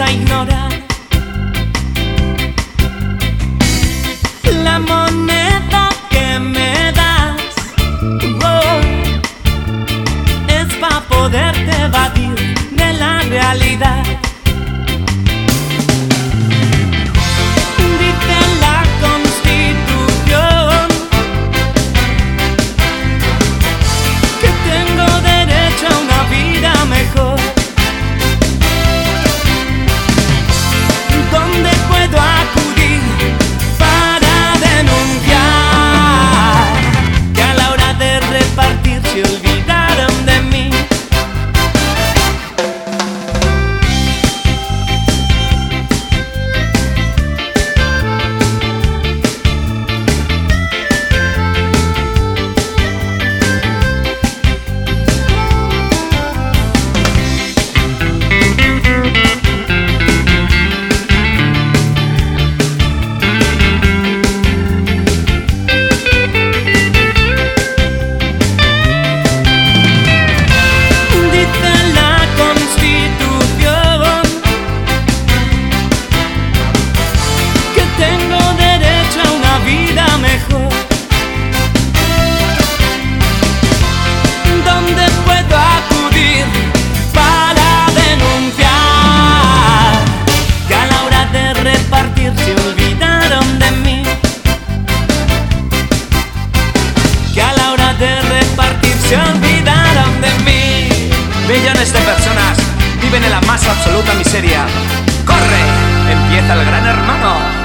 A ignorar. se de mí. Millones de personas viven en la más absoluta miseria. ¡Corre! Empieza el gran hermano.